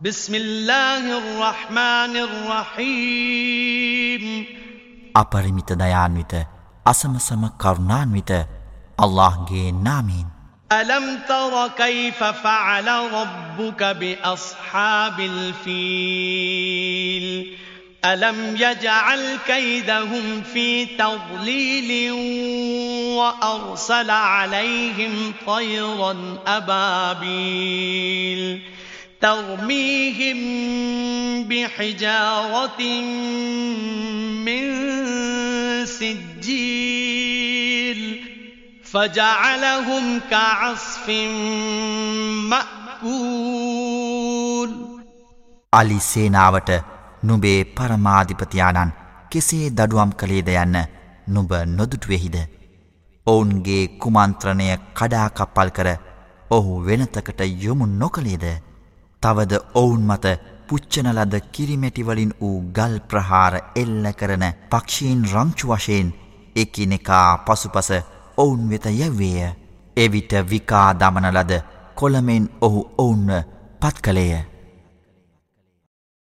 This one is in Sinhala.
بسم الله الرحمن الرحيم. අපරිමිත දයාන්විත අසමසම කරුණාන්විත අල්ලාහ්ගේ نامين ألم تر كيف فعل ربك بأصحاب الفيل؟ ألم يجعل كيدهم في تضليل وأرسل عليهم طيرا أبابيل؟ ترميهم بحجارة من سجيل فجعلهم كعصف مأكول අලි සේනාවට නුබේ පරමාධිපතියාණන් කෙසේ දඩුවම් කළේද යන්න නුබ නොදුටුවෙහිද. ඔවුන්ගේ කුමන්ත්‍රණය කඩාකප්පල් කර ඔහු වෙනතකට යොමු නොකළේද. තවද ඔවුන් මත පුච්චනලද කිරිමැටිවලින් වූ ගල් ප්‍රහාර එල්ල කරන පක්ෂීන් රංචු වශයෙන් එකිනෙකා පසුපස ඔවුන් වෙත යැව්වේය. එවිට විකා දමනලද කොළමෙන් ඔහු ඔවුන්ව පත් කළේය.